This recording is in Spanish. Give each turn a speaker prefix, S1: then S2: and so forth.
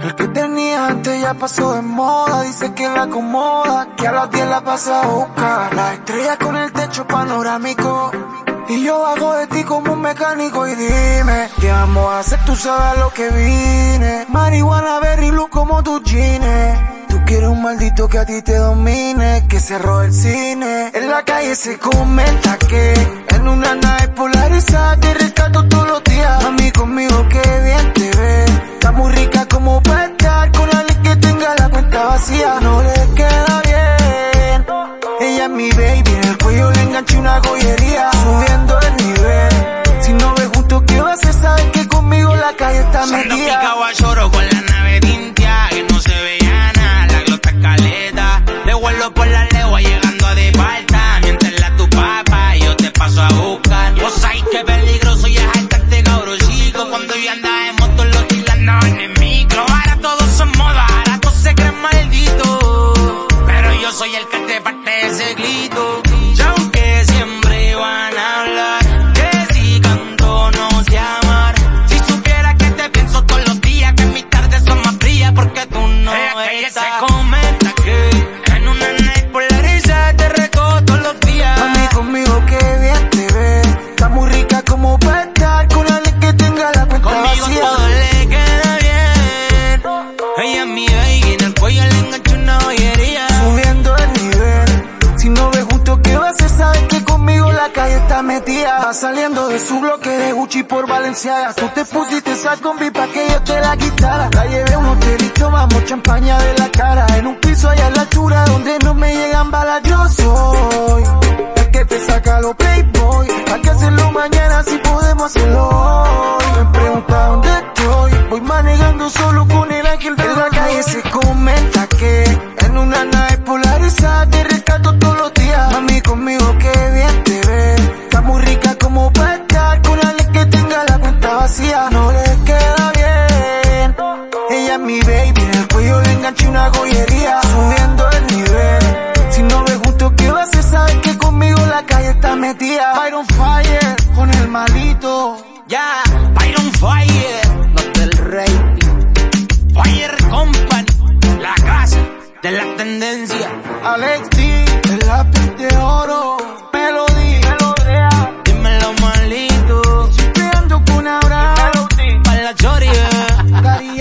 S1: El que tenía antes ya pasó de moda, dice que la acomoda, que a las 10 la pasa a buscar. La estrella con el techo panorámico. Y yo bajo de ti como un mecánico y dime, ¿qué vamos a hacer? Tú sabes lo que vine. Marihuana, berry, blue como tus jeans. Tú quieres un maldito que a ti te domine, que cerró el cine. En la calle se comenta que en una nave polarizada te rescato todos los días. Vacía. No le queda bien. Ella es mi baby, en el cuello le enganché una joyería. Subiendo el nivel. Si no ves justo que va a hacer, sabes que conmigo la calle está metida.
S2: Soy el que te parte ese grito. Y aunque siempre van a hablar, que si canto no sé amar. Si supiera que te pienso todos los días, que mis tardes son más frías porque tú no estás. se comenta que en una night polarizada te recojo todos los días.
S1: Mami, conmigo que bien te ve. Está muy rica como para estar con alguien que tenga la cuenta
S2: Conmigo
S1: vacía.
S2: todo le queda bien. Ella es mi
S1: calle está metida. Va saliendo de su bloque de Gucci por Valenciaga. Tú te pusiste esa combi pa' que yo te la quitara. La llevé a un hotelito, vamos, champaña de la cara. En un piso allá a la altura donde no me llegan balas, yo soy. El que te saca los playboy. Hay que hacerlo mañana si podemos hacerlo hoy. Me pregunta dónde estoy. Voy manejando solo con el ángel de la calle. Se comenta que en una nave polarizada te rescato todos los enganche una joyería, subiendo el nivel. Si no sabes que conmigo la calle está metida. Byron Fire, con el malito.
S2: Ya, yeah. Byron Fire,
S1: los del rey.
S2: Fire Company, la casa de la tendencia.
S1: Alex D, el lápiz de oro. Melody, dímelo malito. Estoy con. Para la choria. Dari